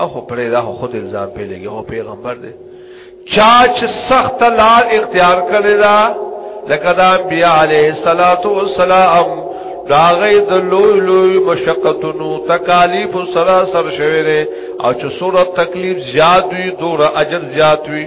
او خو پرې دا خود الزام په لګي او پیغمبر دی چا چې سخت لار اختیار کړی دا لکه دا بیا علیه الصلاۃ والسلام دا غي د لوی لوی مشقتونو تکالیف سره سر شوی دی او چې سورۃ تکلیف زیات وي دور اجر زیات وي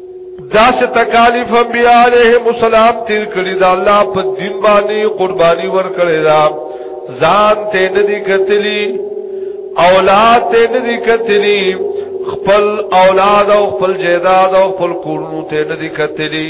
دا سے تکالیف انبیاء علیہ السلام تیر کړی دا الله په دین باندې قربانی ور کړی دا ځان ته ندی کتلی اولاد ته ندی کتلی خپل اولاد او خپل جیداد او خپل کورونو ته ندی کتلی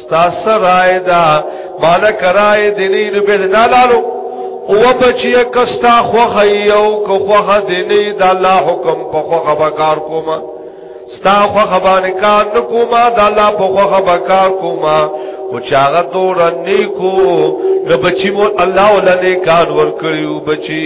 تاسو راي دا مالک راي دیني نو به دلالو او بچی کستا خوخ یو کو خوخ دیني د الله حکم په خوخ بکار کوما ستا خوخ باندې کار نکوما د الله په خوخ بکار کوما او چاغه دور نیکو د بچی مو الله ولنه کار ور کړیو بچی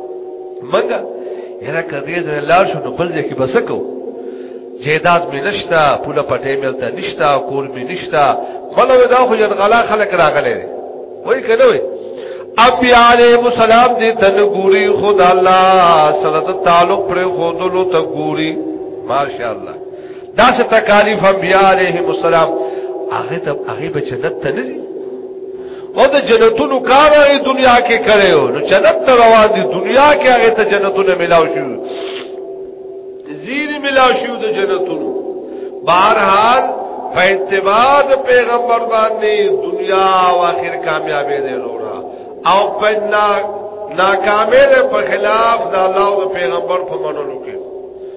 منګه یره کدی زه لار شو نو بل ځای کې بسکو جیداد می نشتا پوله پټې ملته نشتا کور می نشتا ملو دا خو جن غلا خلک راغلي وای کنه وای ابي عليه السلام دې تن ګوري خدا الله سره تعلق پر خودلو ته ګوري ماشاءالله دا څه تکالیف انبیاء علیهم السلام هغه ته هغه به جنت ته نه او د جنتونو کار یې دنیا کې کړو نو جنت ته روان دي دنیا کې هغه ته جنتونه ملاو شو زیر ملاو شو د جنتونو بہرحال په اتباع د پیغمبر باندې دنیا او آخر کامیابې دی لورا او په ناکامې په خلاف د الله او پیغمبر په منلو کې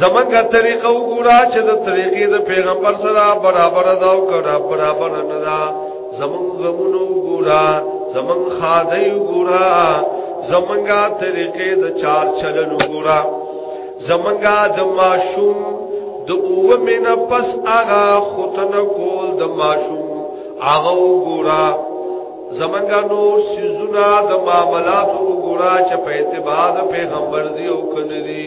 زمونږه طریقه وګوره چې د طریقې د پیغمبر سره برابر ده او کړه برابر نه ده زمون غمونو وګوره زمون خاده وګوره زمونږه طریقې د چار چلن وګوره زمونږه د ماشوم د اوه مینه پس هغه ختنه کول د ماشوم هغه وګوره زمونږه نور سيزونه د معاملات وګوره چې په اتباع د پیغمبر دی او کنه دی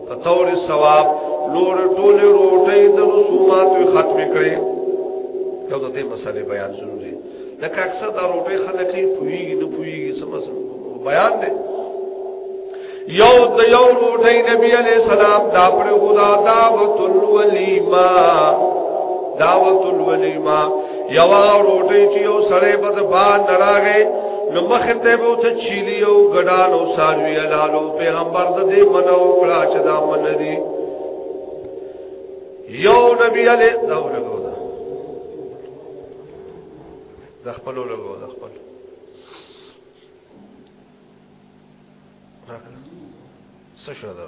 په تور ثواب لور ټول روټي د رسومات ختم کړي یو د دې مسلې بیان شروع دي لکه اکثر دا روټي خلک یې پوي نه پوي سم سم بیان دي یو د یو روټي نبی عليه السلام دا پر خدا دعوت الولیما دعوت الولیما یو هغه روټي چې یو سړی په ځبان نراغې نو مخه ته به ته چيلي او ګډان او ساروي لالو پیغمبر د دې منو کړه چې دا من دي یو نبی علی دا ولګو دا د خپل ولګو دا خپل راکړه څه شو دا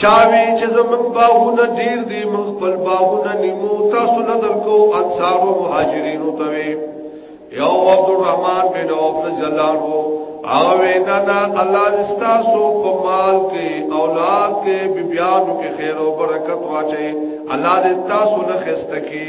چاوی چې زمون باغونه ډیر دي من خپل باغونه نیمو تاسو نه درکو انصار او مهاجرین او توي یو عبد الرحمن بن عوف جلال وو او وینا الله استاسو په مال کې اولاد کې بیبيانو کې خیر او برکت واچي الله دې تاسو نه خسته کې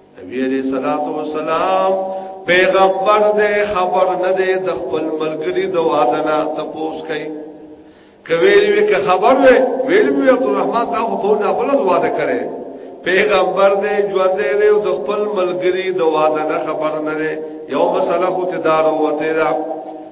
نبی علیہ الصلوۃ والسلام پیغمبر دې خبر نه دې د خپل ملګری د وادنا تپوس کوي کویل وی که خبر وی ویل وی عبدالرحمن تا خو په نه بل واده کړي پیغمبر دې ژوند دې او د خپل ملګری د وادنا خبر نه دې یو مسله خو ته دار وته دا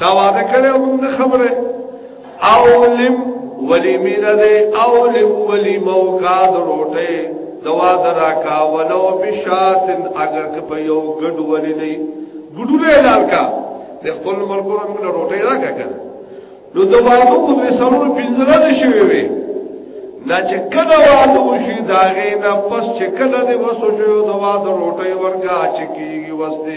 تا وعده کړو موږ خبره او لم ولی مینا دے او لم ولی موقع دروٹے دوا درا کا ولو بشاتن اگر کپ یو گڑ ولی نئی گڑو لے لال کا دے خپل مرکو رنگ لے روٹے را کا کر نو دوادو کو دوی سرون پینزرہ نشوی وی نا چې کله وادو شي داغه نه پس چې کله دې وسو شو دوا د روټي ورګه چې کیږي وسته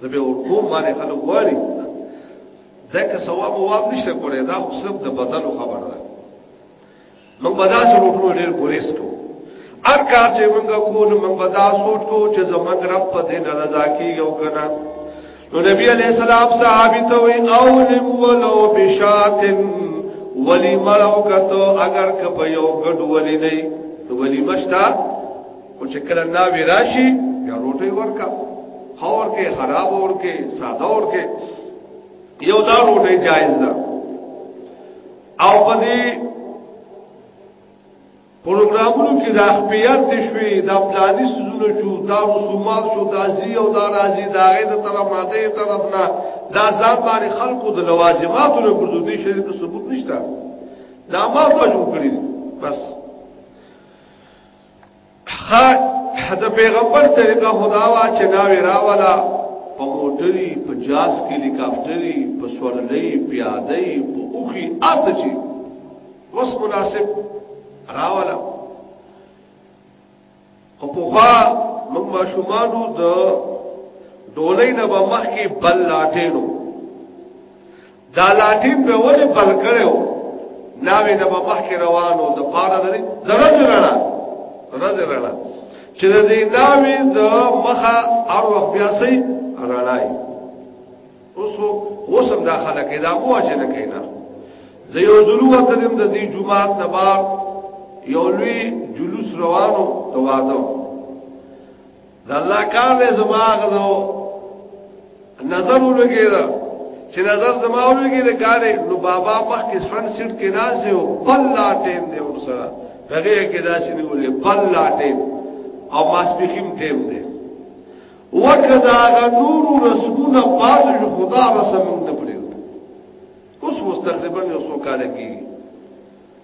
زه به ورکوم باندې خلک غواړي دا که ثواب او واب نشته کولای دا خو سب د بدل خبر ده نو بدل سره ټول ډیر ګریس کو هر کار چې موږ کو نو موږ بدل سوچ کو چې زموږ رب په دې نه رضا کیږي او کنه نو نبی علیہ السلام صحابی تو اولم ولو بشاتن ولی ملو کتو اگر کپ یو گڑ ولی نئی تو ولی مشتا او چې کله نا وی راشي یا روټي ورکا خور کې خراب اور کې ساده اور کې یو دا روټي جایز ده او په دې پروګرامونو کې دا خپيات شوي دا پلاني سوزونه شو دا رسومات شو دا زی او دا راځي دا غي د طرف ماته طرف نه دا ځان باندې خلقو د لوازماتو له ګرځو دي شریعت ثبوت نشته دا ما په جوړ کړی بس خا د پیغمبر طریقه خدا وا چې دا ویرا والا په موټری په جاس کې لیکافتری په سورلې پیاده په اوخي اته چې اوس مناسب راواله خو په خوا موږ ماشومانو د ډولې نه به مخ کې بل لاټېرو دا لاټي په ولې بل کړو ناوې د مخ کې روانو د پاره درې درځ رڼا درځ رڼا چې د دې ناوې د مخه هر وخت بیا سي رڼای اوس وسم داخله کې دا مو اچنه کینا زه یو ضرور وته دم د دې جمعه تبار یو لوی جلوس روانو د واده دا الله کار دې زما غزو نظر ولګي دا چې نظر زما ولګي دا کار نو بابا مخ کې فرنٹ سیټ کې نازه او بل لا ټیم دې ور سره هغه کې دا چې نیولې بل لا ټیم او ماسپخیم ټیم دې وکدا غنور رسمونه پاز خدا رسمونه پرې اوس مستقبل یو څو کال کېږي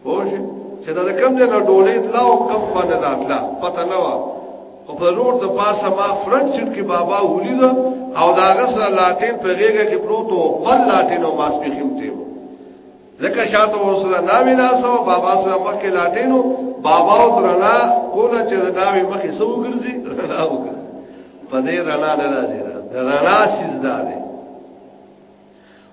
پوه شئ چې دا کم ځای نه ډولې تلا او کم باندې راتلا پته نه و او په روډ د پاسه ما فرنٹ سیټ کې بابا ولید او دا غس لاټین په غیګه کې پروت او بل لاټین او ماس په خمته و ځکه شاته ورسره ناوی ناسو بابا سره مخکې لاټین او بابا او درنا کوله چې دا ناوی مخې سو ګرځي رڼا وګړي په دې رڼا نه راځي رڼا سیز ده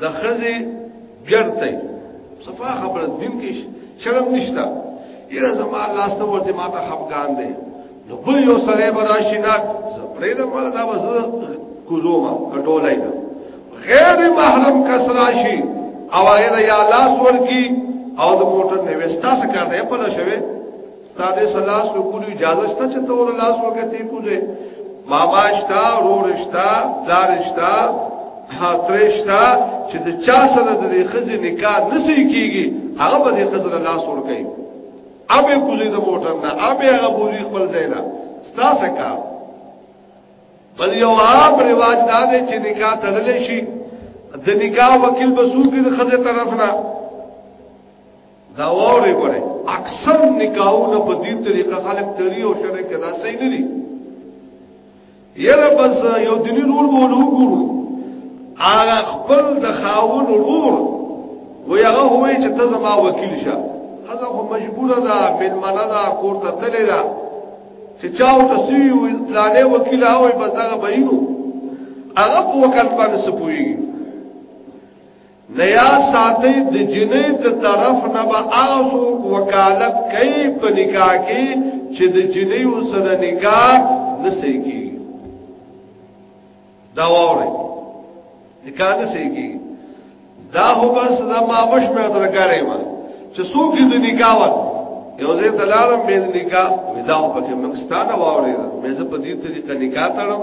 د خزه بیرته صفا خبره دین کې شرم نشتا یره زما لاس ته ورته ما ته خفقان دی نو بل یو سره براشي نه زپرې د مړه دا وز کوزوما کټولای نه غیر محرم کس راشي او هغه یا لاس ورکی او د موټر نه وستا څخه کار دی په لښوي ستاده سلاس وکړو اجازه شته چې تور لاس وکړې کوزه بابا شتا رور شتا دار شتا خاطر شتا چې د چا سره د خزې نکاح نسی کیږي هغه به د خزې لاس ور کوي ابه کوزه د موټر نه ابه هغه بوزي خپل ځای نه ستا سکا بل یو عام رواج دا دی چې نکاح تړل شي د نکاح وکیل بسوږي د خزې طرف نه دا وره وره اکثر نکاحونه په دې طریقه خلک تری او شرع کې دا صحیح نه دي یره بس یو دلی رول بوله وګورو هغه خپل د خاون رول و هغه وای چې ته زما وکیل شه هغه خو مجبور ده ملمنه ده کور ته تللی ده چې چاو ته سی وي پلانې وکیل او بس هغه بینو هغه په وکړ باندې سپوي لیا ساتي د جنې د طرف نه به آسو وکالت کوي په نکاح کې چې د جنې سره نکاح نسې کی دا وره نکاح نسې کی دا هو بس دا ما مش په تر کارې ما چې څوک د نکاح وت یو ځای تلارم به نکاح ودا په کې منستانه وره مې زه په دې طریقه نکاح تړم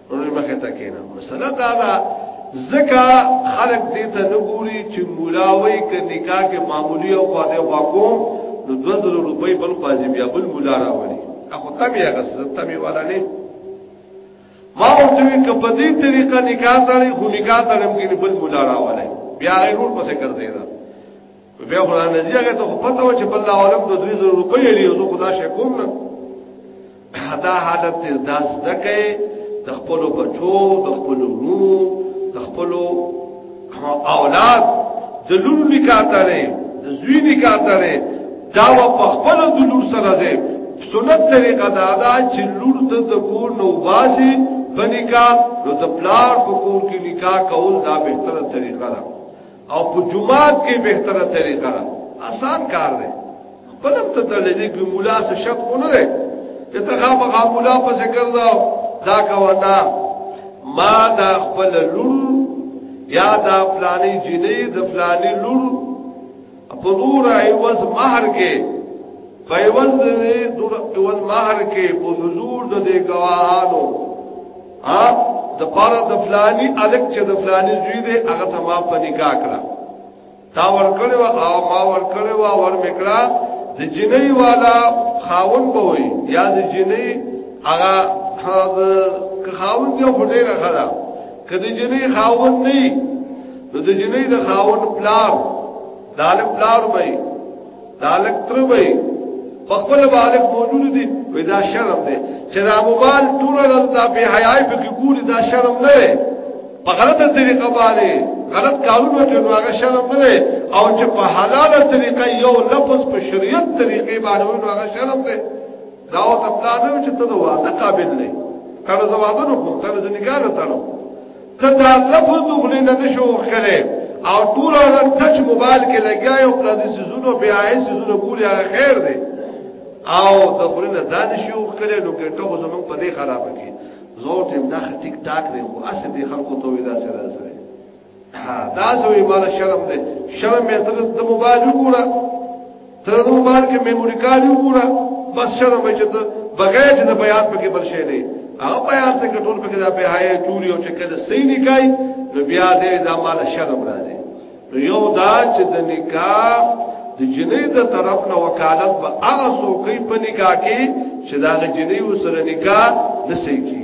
ورور مخه تا کینا مسله دا دا زکا خلق دې ته نګوري چې مولاوي ک نکاح کې معمولی او خواده خوا کوم نو 2000 روپۍ بل قاضي بیا بل مولا راوړي اخو تم یې غس تم یې والا نه ما ورته ک په دې طریقه نکاح تړي خو نکاح تړم کې بل مولا راوړي بیا غیر ور پسې کړ دی دا بیا خو نه دی هغه ته پته و چې بل دا ولم د 2000 روپۍ لري او خدا شي کوم نه دا حالت دې داس دکې د خپل بچو د خپل ورو د خپل اولاد د لور نکاته نه د زوی نکاته نه دا په خپل د لور سره ده سنت طریقه دا دا چې لور د کور نو باسي بنکا نو د پلار په کور کې نکاح کول دا به تر طریقه ده او په جمعات کې بهتره طریقه ده آسان کار دی بلم ته دلې کې مولا څه شک نه دی چې ته هغه هغه مولا په ذکر دا دا کوتا ما دا خپل لور یا دا فلانی جنې د فلانی لور په دور ایواز مہر کې په ایواز دور ایواز مہر کې په حضور د دې گواهانو ها د پاره د فلانی الک چې د فلانی زوی دی هغه ته ما په نکاح کړه تا ور کړو او ما ور کړو ور میکړه د جنۍ والا خاون به وي یا د جنۍ هغه خاون دی په ډیر خدا کله جنې خاون نه نو د جنې د خاون پلار دالم پلار وي دا لک تروي په خپل بالغ موجود دي وې دا شرم دی چې دا موبایل ټول لږه په حیاي په کې ګوري دا شرم نه دی په غلطه طریقه باندې غلط کارونه کوي هغه شرم نه دی او چې په حلاله طریقه یو لفظ په شریعت طریقې باندې وایي هغه شرم دی دا او ته پلان چې ته دا قابل نه کله زوادنو کړو کله ځنګاره تړو ته دا لفظ دغلی نه نشو وکړي او ټول هغه ټچ موبایل کې لګیای او پردي سيزونو بیا یې سيزونو ګولې هغه خیر دی او د خورینه دا نشو وکړي نو کې ټول زمون په دې خراب کې زور ټیم دا ټیک ټاک دی خو اسه دې خلکو ته ویلا سره سره دا زوی مال شرم دی شرم یې تر د موبایل وګوره تر دې بعد کې میموري کارت یو ګوره بس شرم چې ته بغیر چې د بیان پکې بل شي نه هغه بیان څه کټول پکې دا په هاي ټولي او چې کله صحیح نکای نو بیا دې دا مال شرم راځي نو یو دا چې د نکاح د جنې د طرف نه وکالت به هغه څوکې په نکاح کې چې دا جنې وسره نکاح نسې کی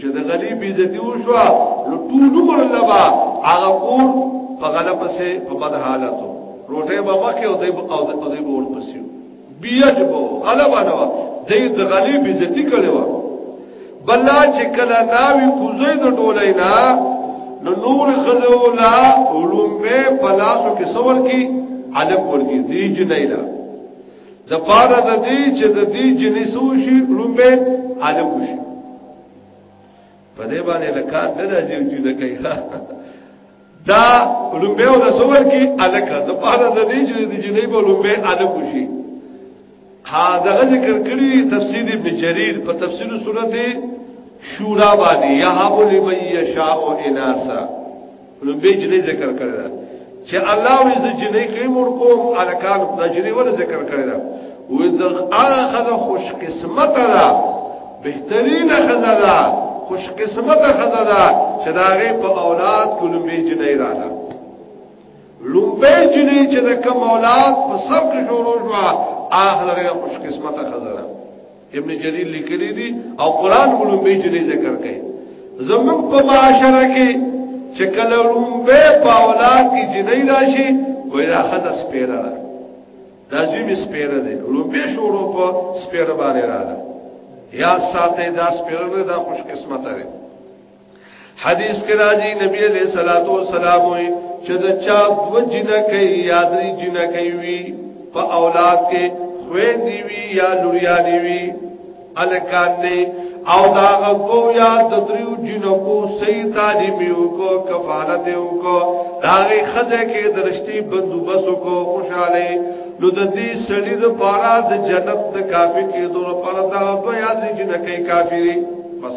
چې د غریب عزت وشو نو ټول عمر لبا هغه کور په غلب سه په بد حالتو روټه به مخه او دای او دای بول پسیو بیا جبو غلبا نو دای د غریب عزت کړو بلا چې کله ناوی کوزې د ټولای نه نو نور خزو لا علوم په پلاسو کې سور کی علم ورکی دی جنیلا د پاره د دې چې د دې جنسو شي رومبه عالم شي په دې باندې لکات نه راځي چې د کوي دا رومبه او د سور کې الکه د پاره د دې چې د جنې په رومبه عالم شي ها دا ذکر کړی تفسیر ابن جریر په تفسیر سورته شورا باندې یهاب لمن یشاء اناسا نو به جنې ذکر کړی دا چې الله وې ز جنې کې مور کوم الکان د جنې ول ذکر کړی دا وې د هغه خزه خوش قسمت ده بهترین خزه ده خوش قسمت خزه ده چې دا غي په اولاد کې لومبي جنې رااله لومبي جنې چې د کوم اولاد په سر کې شروع شو هغه خوش قسمت خزه ده ابن جریر لیکلی دی او قران ولوم به جری ذکر کړي زمون په معاشره کې چې کله روم به په اولاد کې جنۍ راشي وای دا خد سپیره ده دا زمي سپیره ده روم به شروع په سپیره باندې رااله یا ساته دا سپیره نه دا خوش قسمت ده حدیث کې راځي نبی علیہ الصلوۃ والسلام وي چې دا چا دو جنہ کوي یادري جنہ کوي په اولاد کې خوې دی وی یا لوریا دی وی الکان دی او دا غو یا د دریو جنو کو صحیح تعلیم یو کو کفالت یو کو دا غي خزه کې درشتي بندوبس کو خوشاله نو د دې سړي د پارا د جنت د کافي کې دوه پارا دا غو یا د جنکې کافي بس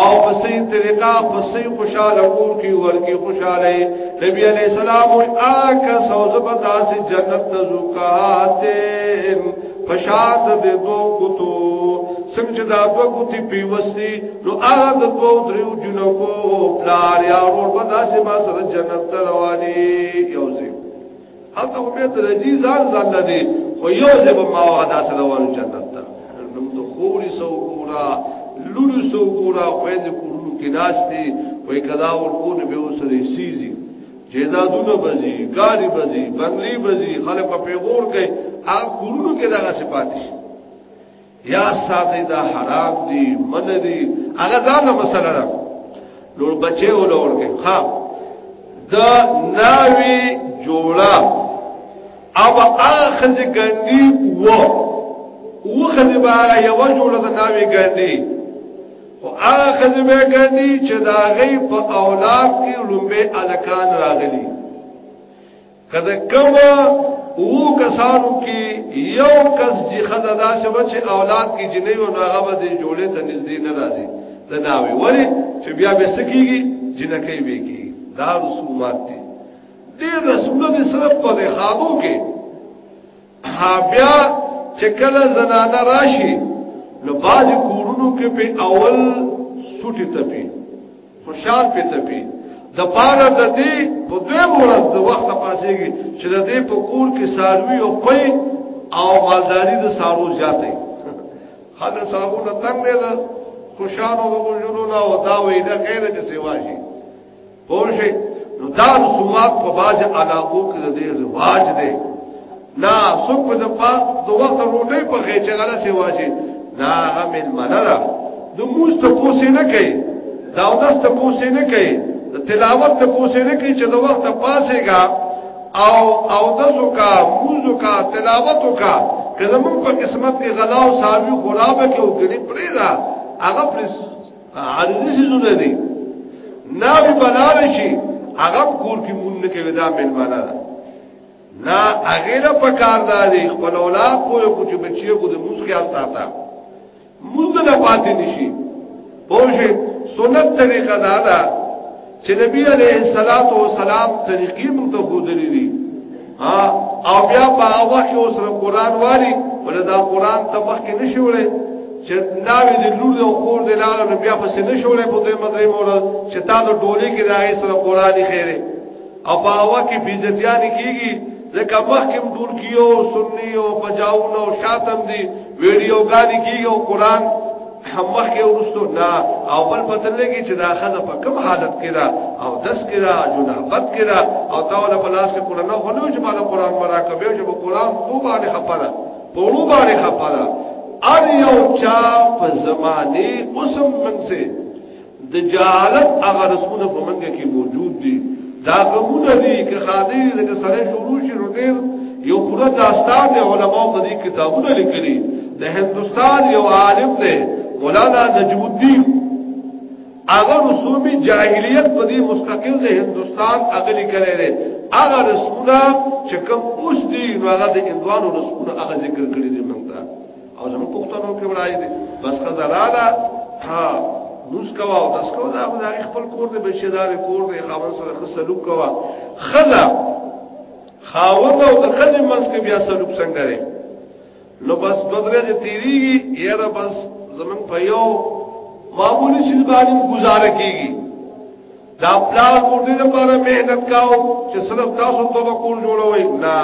او په صحیح طریقه په صحیح خوشاله کور کې ورکی خوشاله نبی علیہ السلام او آکه سوزه په داسې جنت ته زوکاتین فشاد د دو کوتو څنګه دا دو کوتی پیوستی نو هغه د دو دریو جنو کو پلار یا ور په داسې ما سره جنت ته رواني یوځي هغه به ته دې ځان ځان لدی خو یو ځب ما وعده سره ور جنت ته نوم د خوري سو ګورا لور سو ګورا خوند کورونو کې ناشتي وای کدا ورکو نه به وسري سيزي جیدادونه بزي ګاډي بزي بنگلي بزي خلک په پیغور کوي هغه کورونو کې دغه صفات شي یا ساتي دا حرام دي من دي هغه ځانه مسله ده لور بچي ولور کې ها دا ناوي جوړا او هغه خځه ګندي وو او خځه به یو جوړه دا ناوي ګندي او هغه خځه به ګندي چې دا غي په اولاد کې لومبه الکان راغلي کده کوم او کسانو کې یو کس چې خزه دا شوه چې اولاد کې جنې او هغه به دې جوړې ته نږدې نه راځي دا ناوي ولی چې بیا به سکیږي جنکې به کې دا رسومات دي دې رسول دې صرف په خادو کې ها بیا چې کله زنانه راشي نو باج کورونو کې په اول سټي تپي خوشحال په تپي د پاره د دې په دوه ورځ د وخت پاسېږي چې د دې په کور کې ساروي او پي او مالداري د سارو زیاتې خاله سارو نه تنگ نه خوشحالو د غوښنو نه او دا وې دا کېده چې سیوا شي پوجي نو دا رسومات په باج علاقو کې د رواج دی نا څوک په دپا د وخت روټي په خې چې غلا سي واجي نا غمل منره نو موږ ته پوسې نه کوي دا اوس ته پوسې نه کوي تلاوت ته پوسې نه کوي چې د وخت پاسېګا او او دسو کا موزو کا تلاوت کا کله موږ په قسمت کې غلا او صاحب خراب کې وګړي پرې دا هغه عارضی سیزونه دی ناوی بلار شي هغه کور کې مونږ نه کوي دا ملمانه ده نا هغه له پکار دا دی خپل اولاد کو یو چې بچي کو د موږ خیال ساته موږ نه پاتې نشي پوه سنت طریقه دا ده چې نبی علیه الصلاۃ والسلام طریقې موږ ته خودلې دي ها او بیا په هغه کې اوس قرآن واري ولدا قرآن ته مخکې نشولې چې ناوې د لور او خور د لاره نو بیا پسې نشولې په دې مدرې مور چې تا د ټولې کې راغې سره قرآن خیره او په هغه کې بیزتیان کیږي ځکه مخکې ټول کیو سنی او پجاو نو شاتم دي ویډیو غاني کیږي او قرآن هم مخ کې ورستو نه او بل پته لګي چې دا خزه په کوم حالت کې ده او دس کې ده جنابت کې ده او تا ولا په لاس کې قران نه خلو چې باندې قران مرا کوي چې قران په باندې خپره په ورو باندې خپره ار یو چا په زمانه اوسم منځه د جهالت هغه رسمونه په منګه کې موجود دي دا کومونه دي چې خادي لکه سره شروع شي نو ډېر یو پوره داستان دی علماء په دې کتابونه لیکلي د هندستان یو عالم دی مولانا نجم الدین هغه رسومي جاهلیت په دې مستقل د هندستان اغلی کړي دي هغه رسمونه چې کوم اوس دي هغه د اندوانو رسمونه هغه ذکر کړی او زموږ پښتنو کې ورای دي بس خزراله ها موس کوا او تاسو کو دا خدای خپل کور دې بشدار کور دې خاون سره ښه سلوک کوا خزا خاون او د خزې منځ کې بیا سلوک څنګه لري نو بس بدره دې تیریږي یاره بس زمون په یو معمولی شلبانی گزاره کیږي دا پلار مور دې لپاره مهنت کاو چې صرف تاسو توبه کول جوړوي نه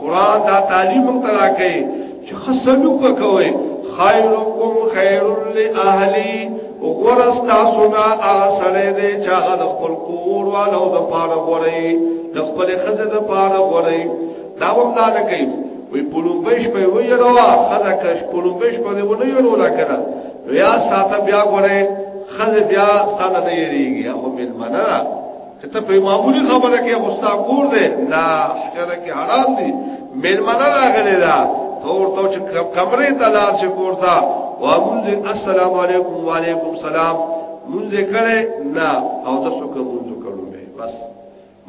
قران دا تعلیم هم ترا کوي چې خصلو کوي خیرکم خیر لاهلی وګورس تاسو نه اسره دې چې هغه د خپل کور والو د پاره غوري د خپل خزه د پاره غوري دا هم دا نه کوي وی پلوبش په وی روا خزه کش پلوبش په وی نه یو لا کړه نو یا ساته بیا غره خزه بیا ستانه نه یریږي هغه مل منا چې ته په معمولی خبره کې غوستا کور دې نه حجره کې حرام دي مل منا راغلی دا تور تو چې کمرې ته لار شي کور تا وامن السلام علیکم وعلیکم السلام مونږ کړه نه او تاسو کوم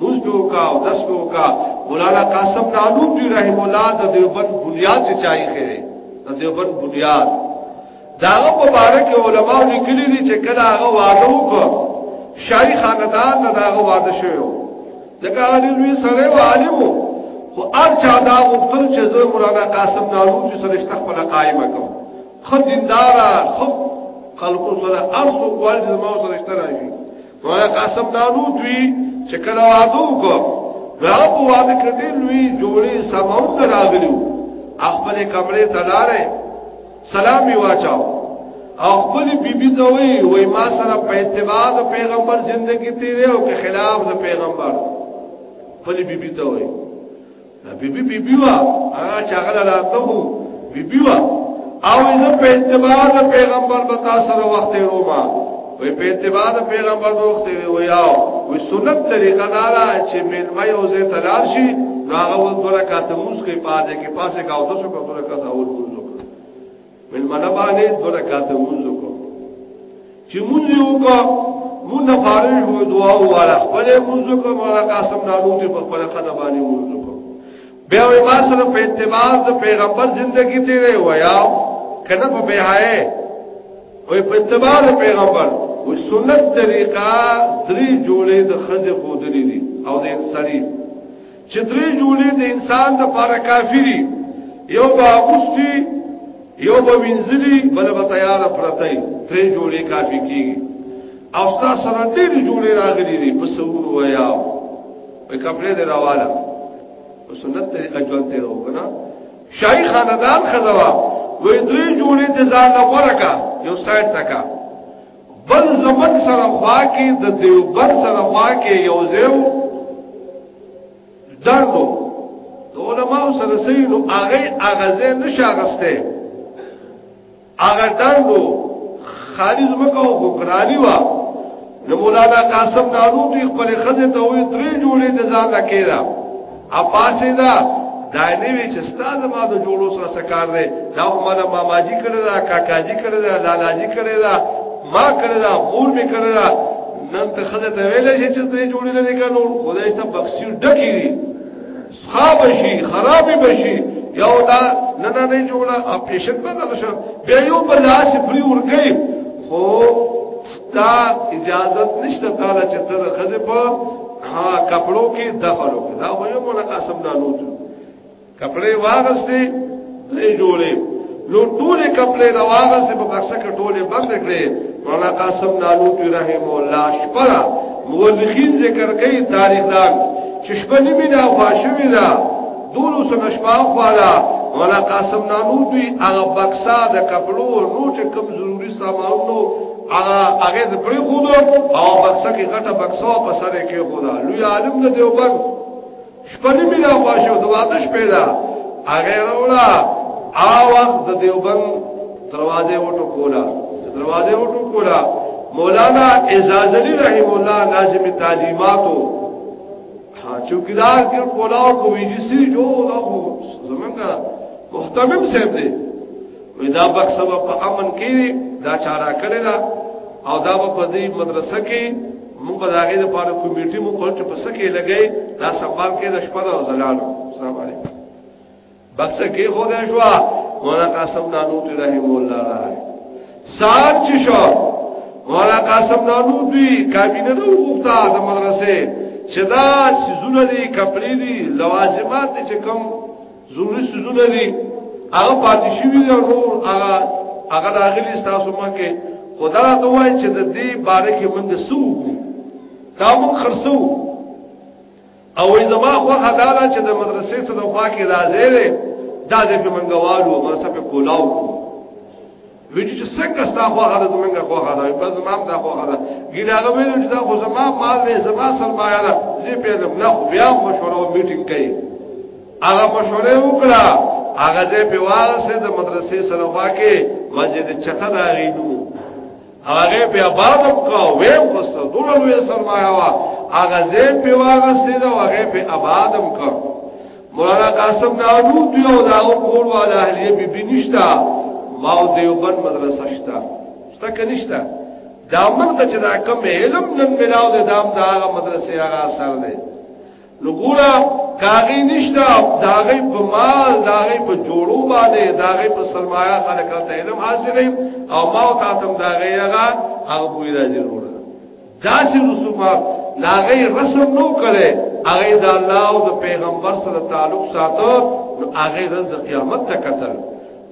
مزدو کا او دسلو کا مولانا قاسم نانوب جی رحم الله د دیوبند بنیاد چې چای خره د دیوبند بنیاد دا مبارک علماء لیکلي دي چې کله هغه واده وکړ شاری خاندان نه دا هغه واده شوی ځکه هغه لوی سره و عالم خو هر چا دا وختل چې زه مولانا قاسم نانوب جی سره شته خپل قائم کوم خدیندارا خو خلقو سره ارسو کوال چې ما سره شته راځي نو هغه قاسم دانو دوی چې کله واده وکړ هغه په واده کې ډېر لوی جوړې سمون راغلي خپل کمرې ته لاړې سلام یې واچاو او خپل بیبي ته وی وای ما سره په اتباع د پیغمبر ژوندۍ تیرې او که خلاف د پیغمبر خپل بیبي ته وی بی بی بی بی وا هغه چې هغه راته وو بی بی وا او زه په اتباع د پیغمبر به تاسو سره وخت روما وی په اتباع د پیغمبر وخت وی یاو وی سنت طریقه دا ده چې مل مې او زه تلار شي راغه ول دوه رکعات موس کې پاتې کې پاسه کا او تاسو کو دوه رکعات اول من ملبانه دو رکعت منځ کو چې منځ یو کو مون فارغ هو دعا والا خپل منځ کو مولا قاسم نالو ته په خپل قدم باندې منځ کو بیا وی ما سره په اتباع د پیغمبر ژوندۍ تیرې ویا کنه په بهای وی په اتباع د پیغمبر وی سنت طریقہ درې جوړې د خزه خودلې دي او د انساني چې درې جوړې د انسان د پاره کافی دي یو به اوستي یو به وینځلي بل به تیار پرته درې جوړې کافی کیږي او تاسو سره دې جوړې راغلي دي په سور ویا په کپڑے دې راواله په سنت دې اجل ته وکړه شای خاندان خزوا وې درې جوړې د ځان لپاره کا یو سایت تکا بل زمن سره خوا کې د دیوبر سره خوا کې یو زیو دردو د علماء سره سینو هغه هغه زه نشاغسته هغه دردو خالي زمکو وګرانی وا نو مولانا قاسم نانوتی خپل خزه ته وې درې جوړې د ځان لکېرا اپاسې دا دا نه وی چې ستاد ما د جوړو سره سکار دی دا عمر ما ماجی کړی دا کاکاجی کړی دا لالاجی کړی دا ما کړی دا مور می کړی دا نن ته خزه ته ویل شي چې ته جوړې نه دی کانو خدای ته بخشي ډکی دی خراب شي خراب بشي یو دا نه نه نه جوړه اپریشن بدل شو بیا یو بل لاس فری ورګي خو تا اجازت نشته تعالی چې ته د خزه په ها کپړو کې دخل وکړه دا وایو مولا قاسم نانو ته کپڑے واغسته درې جوړې لو ټولې کپڑے دا واغسته په بکسه کې ټولې بند کړې مولا قاسم نانو ته رحم الله شپرا مورخین ذکر کوي تاریخ دان چې شپه نیمه دا واشوي دا دولو سره شپه خواله ولا قاسم نانو دوی هغه بکسا د کپلو نو چې کم ضروری سامانونو هغه هغه د پرې خودو او بکسا کې غټه بکسا په سره کې خدا لوی عالم د دیوبند شپنی ملا واشو د واده شپه دا هغه وروړه آواز د دیوبند دروازه وټو کولا دروازه وټو کولا مولانا اعزاز علی رحم الله لازم تعلیماتو چوکیدار کې کولاو کو ویجی سری جو دا خو زمونږه محتمم صاحب دی وې دا بخ سبب په امن کې دا چارا کړی دا او دا په دې مدرسه کې موږ به داګه د پاره کمیټه مو خپل ته پسکه لګي دا سوال کې د شپه او زلالو السلام علیکم بس کې خو ده شو مولا قاسم نانوت رحم الله راي سات چې شو مولا قاسم نانوت دی کابینه نو وخته د مدرسې چې دا سيزونه دي کپړې دي لوازمات چې کوم ضروري سيزونه دي هغه پاتې شوی دی نو هغه هغه راغلی تاسو مکه خدا ته وای چې د دې باره کې موږ سو دا موږ خرڅو او وی زما خو خدا دا چې د مدرسې څخه د خوا کې راځې ده دا دې په منګوالو ما سره په کولاو ویډیو چې څنګه ستا خو هغه زمونږه خو هغه په زما دا خو هغه ګیلاغه ویل چې دا خو زما مال دې زما سرمایه ده زه په دې نه خو بیا مشوره او میټینګ کوي هغه مشوره وکړه هغه دې په واسه د مدرسې سره واکه مسجد چټه دا غیدو هغه په آباد کا وې خوسته دوه لوی سرمایه وا هغه زه په واغستې دا هغه په آباد کا مولانا قاسم ناجو دی او دا کول والا اهلیه بي بي نشتا ما او دیوبند مدرسه شتا شتا کنيشتا دا موږ ته چې دا کوم علم نن ملاو دې دام دا مدرسې هغه اثر دی نو ګورا کاغی نشتا داغی په مال داغی په جوړو باندې داغی په سرمایه خلک ته علم حاصل او ما او تاسو داغی هغه هغه پوی راځي ورو دا چې رسومات لاغی رسم نو کړي هغه د الله او د پیغمبر سره تعلق ساتو نو هغه د قیامت ته قتل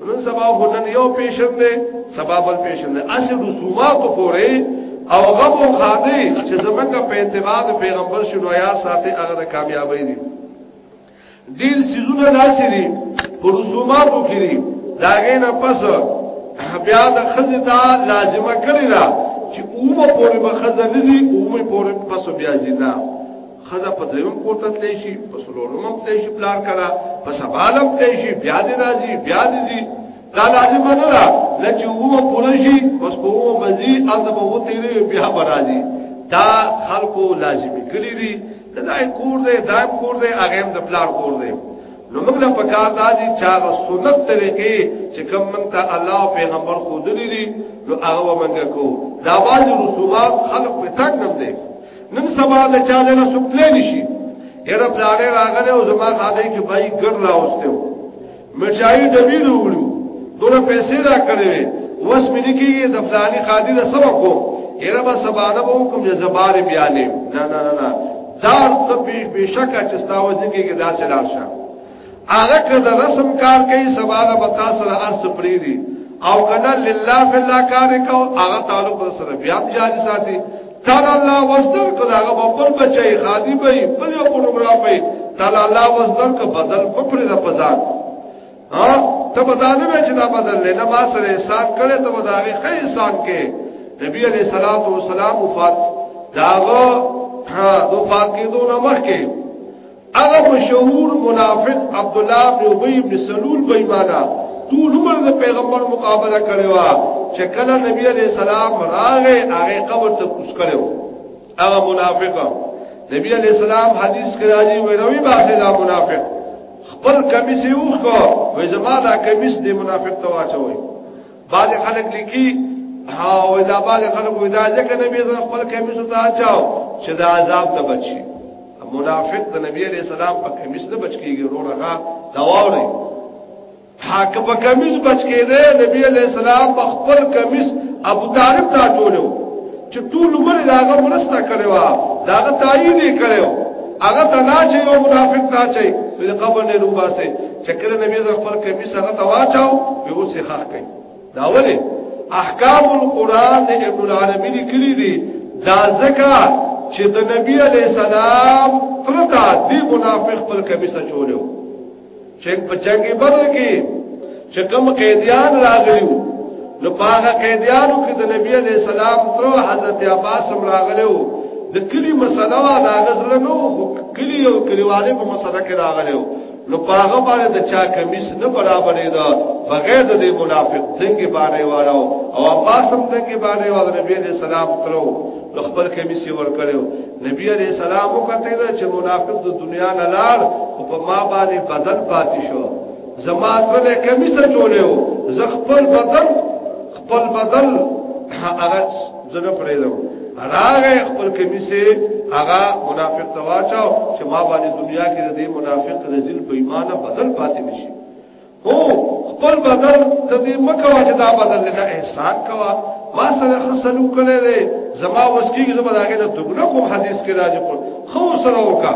نن سبا خو نن یو پیشن دی سبا بل پیشن دی اسی رسومات پورې او غم او خادي چې زمونږ په اتباع پیغمبر شنو یا ساتي هغه کامیابی دي ډیر سيزونه داسې دي په رسوماتو کې دي داګه نه پس بیا د خزې ته لازمه کړی دا چې اومه پورې به خزه نه دي اومه پورې پس بیا زینا خزه په دریم کوټه تلې شي په سلورم تلې شي پلار کړه په سبالم تلې شي بیا دې راځي بیا دې زی دا لازم نه ده لکه وو پوره شي بس په وو بزي اته به وو تیرې بیا برازي دا خلکو لازمي کړی دي دا کور دې دا کور دې هغه د پلار کور دې نو موږ له پکار دا دي چې هغه سنت طریقې چې کوم موږ ته الله او پیغمبر خو دلی دي نو هغه موږ کو دا باز رسومات خلق په تنګ نه دي نن سبا د چا له سپلې نشي یره پلاړې راغله او زما خاده کې بای ګر راوسته مچای ډبی وروړو دوه پیسې را کړې وس مې نه کیږي د فلاني خادي له سبا کو یره به سبا نه وو کوم چې زبار بیا نه نه نه نه دار ته به شکه چې تاسو ځکه کې داسې لاشه هغه کله رسم کار کوي سبا له بتا سره اس پریری او کله لله فی الله کار کو هغه تعلق سره بیا جاری ساتي تر الله وستر کله هغه خپل بچي خادي به خپل یو پروګرام به تر الله وستر ک بدل خپل د پزان ها ته بدانه به چې دا بدل نه ما سره احسان کړي ته بداغي خې احسان کې نبی علیہ الصلوۃ والسلام وفات داغه ها دوفات کې دوه مخ کې هغه مشهور منافق عبد الله بن ابي بن سلول بېمانه ټول عمر د پیغمبر مقابله کړې و چې کله نبی عليه السلام راغې هغه قبر ته کوس کړو هغه منافق نبی عليه السلام حدیث کې راځي وې روي باسه دا منافق خپل کمیس یې وښکو وې زما دا کمیس دې منافق ته واچوي بعض خلک لیکي او دا بعض خلک ودا ځکه نبی زه خپل کمیس ته اچاو چې دا عذاب ته بچي منافق د نبی عليه السلام په کمیس نه بچ کیږي وروره دا وره حق په کمیس بچ کېده نبی عليه السلام په خپل کمیس ابو طالب ته ټولو چې ټول عمر داغه مرسته کړې و داغه تایید کړو هغه تنا چې یو منافق تا چې په قبر نه روباسه چې کله نبی زه خپل کمی سره ته واچاو به اوس یې خاخ کړي دا ولې احکام القرآن د ابن العربی لیکلي دي دا ځکه چې د نبی علی السلام ترتا دی منافق خپل کمی سره چولیو چې په جنگ بدر کې چې کوم قیدیان راغلیو نو پاغه قیدیانو کې د نبی علی السلام تر حضرت عباس هم راغلیو د کلی مسله وا دا غزر نو کلی او کلیواله په مسله کې راغلیو نو پاغه باندې د چا کمیس نه برابرې دا بغیر د دې منافق دنګ باندې وارو او عباسم دنګ باندې وارو نبی عليه السلام ترو نو خپل کمیس یې ور کړو نبی عليه السلام وکړه دا چې منافق د دنیا نه لار او په ما باندې بدن پاتې شو زما تر کمیس جوړو زه خپل بدن خپل بدل هغه زنه پرې دو راغه خپل کمیسه هغه منافق تواچاو چې ما باندې دنیا کې د منافق رزل په ایمانه بدل پاتې نشي هو خپل بدل د دې مکو چې دا بدل نه احسان کوا ما سره خسلو کړي دي زما وسکیږي زما داګه د دغه کوم حدیث کې راځي خو سره وکړه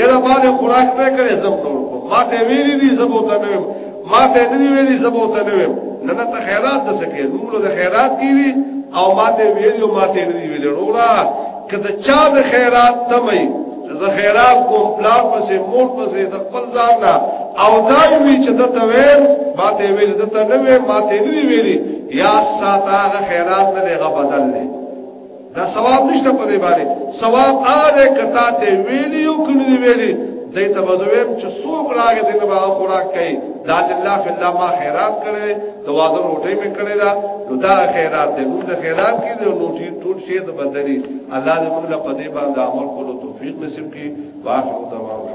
یره باندې خوراک نه کړې زم نور کو ما ته ویلي دي زبو ته نه ما ته نه ویلي زبو ته نه ویم نه نه ته خیرات د سکه نور د خیرات کیږي او ما ته ویلو ما ته نه ویلي وروړه کله چا د خیرات تمه زه خیرات کوم پلان پسې مور پسې د خپل ځان نه او دا وی چې د تویم ما ته ویل د ته نه وی ما ته نه ویلي یا ساته خیرات نه غبدل نه دا ثواب نشته په دې باندې ثواب آده کتا ته ویلی او کړی ویلی دای ته بزویم چې څوک راغی دې نه به خوراک کوي دا الله فی الله ما خیرات کړي د واده روټي مې کړي دا نو دا خیرات دې نو د خیرات کې د روټي ټول شی د بدلی الله دې موږ له پدې باندې عمل کولو توفیق نصیب کړي واخر دعوانا